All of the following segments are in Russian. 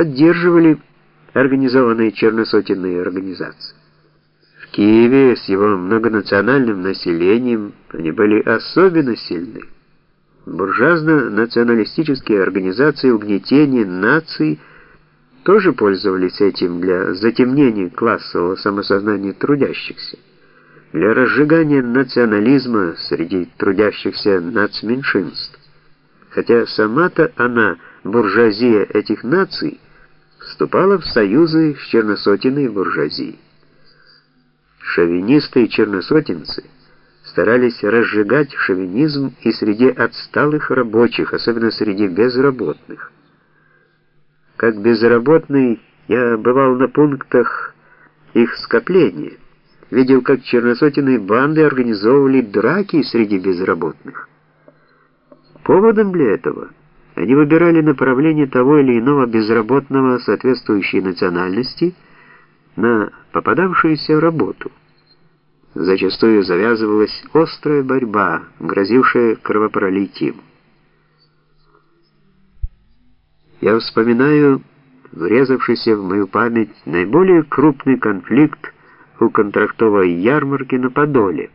поддерживали организованные черносотенные организации. В Киеве с его многонациональным населением они были особенно сильны. Буржуазно-националистические организации угнетения наций тоже пользовались этим для затемнения классового самосознания трудящихся, для разжигания национализма среди трудящихся нацменьшинств. Хотя сама-то она, буржуазия этих наций, вступала в союзы с черносотенной буржуазией. Шовинисты и черносотенцы старались разжигать шовинизм и среди отсталых рабочих, особенно среди безработных. Как безработный я бывал на пунктах их скопления, видел, как черносотенные банды организовывали драки среди безработных. Поводом для этого они выбирали направление того или иного безработного соответствующей национальности на попадавшуюся работу. Зачастую завязывалась острая борьба, грозившая кровопролитием. Я вспоминаю врезавшийся в мою память наиболее крупный конфликт у контрактовой ярмарки на Подоле,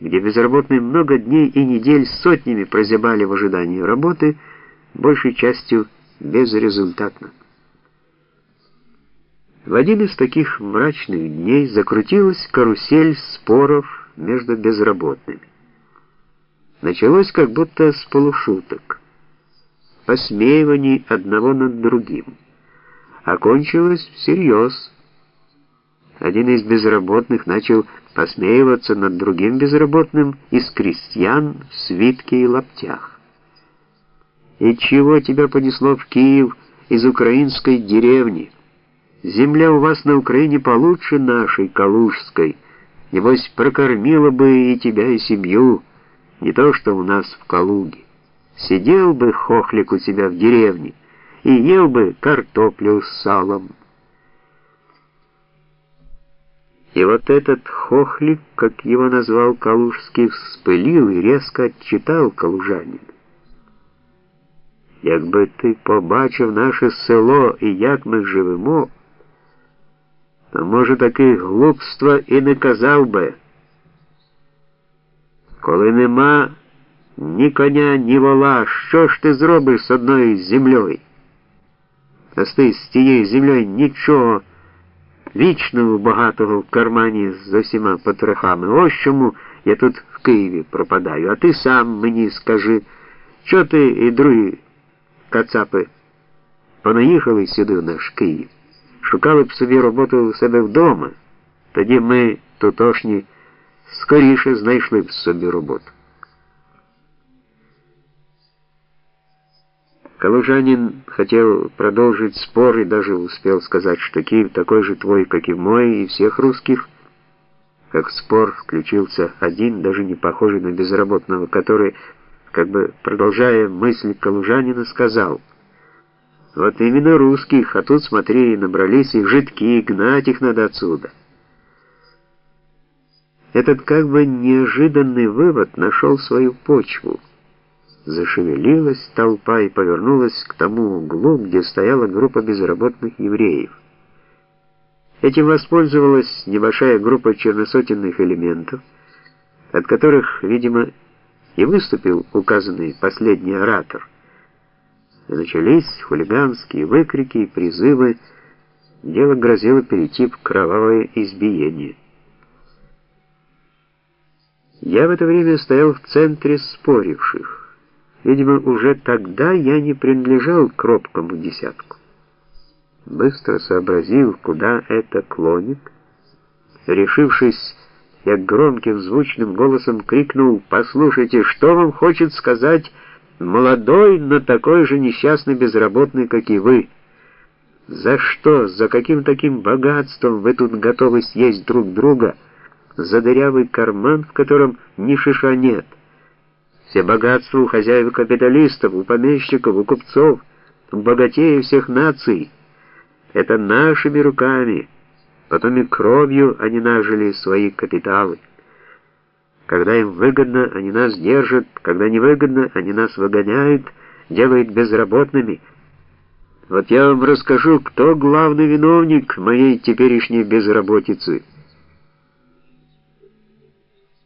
где безработные много дней и недель сотнями прозябали в ожидании работы, большей частью безрезультатно. В один из таких мрачных дней закрутилась карусель споров между безработными. Началось как будто с полушуток посмеиваний одного над другим. Окончилось всерьез. Один из безработных начал посмеиваться над другим безработным из крестьян в свитке и лаптях. «И чего тебя понесло в Киев из украинской деревни? Земля у вас на Украине получше нашей, калужской. Небось, прокормила бы и тебя, и семью, не то что у нас в Калуге». Сидел бы хохлик у себя в деревне и ел бы картоплю с салом. И вот этот хохлик, как его назвал Калужский, вспылил и резко отчитал калужанин. Якби ти побачив наше село і як ми живемо, то, може, таке глупства і не казав би. Коли нема ні коня, ні вола, що ж ти зробиш з одною землею? А ти з тією землею нічого вічного багатого в кармані з усіма потрохами. Ось чому я тут в Києві пропадаю. А ти сам мені скажи, що ти і другі кацапи понаїхали сюди в наш Київ, шукали б собі роботу у себе вдома. Тоді ми, тутошні, скоріше знайшли б собі роботу. Калужанин хотел продолжить спор и даже успел сказать, что Киев такой же твой, как и мой, и всех русских, как в спор включился один, даже не похожий на безработного, который, как бы продолжая мысль Калужанина, сказал, «Вот именно русских, а тут, смотри, набрались их жидки, гнать их надо отсюда». Этот как бы неожиданный вывод нашел свою почву. Зашевелилась толпа и повернулась к тому углу, где стояла группа безработных евреев. Этим воспользовалась небольшая группа черносотенных элементов, от которых, видимо, и выступил указанный последний оратор. И начались хулиганские выкрики и призывы, дело грозило перейти в кровавое избиение. Я в это время стоял в центре споривших. Видимо, уже тогда я не принадлежал к робкому десятку. Быстро сообразив, куда это клонит, решившись, я громким звучным голосом крикнул «Послушайте, что вам хочет сказать молодой, но такой же несчастный безработный, как и вы? За что, за каким таким богатством вы тут готовы съесть друг друга, за дырявый карман, в котором ни шиша нет?» Все богатства у хозяев капиталистов, у помещиков, у купцов, у богатеев всех наций. Это нашими руками, потом и кровью они нажили свои капиталы. Когда им выгодно, они нас держат, когда невыгодно, они нас выгоняют, делают безработными. Вот я вам расскажу, кто главный виновник моей теперешней безработицы.